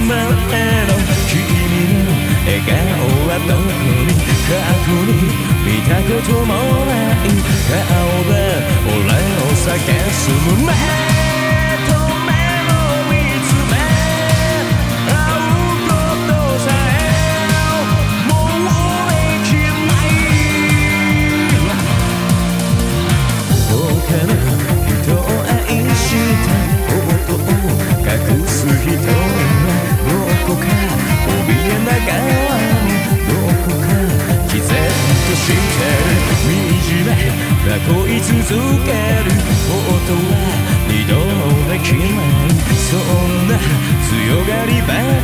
前の君の笑顔はどこに？過去に見たこともない。顔で俺を叫ぶ前恋続ける。ことは二度もできないそんな強がりばかり。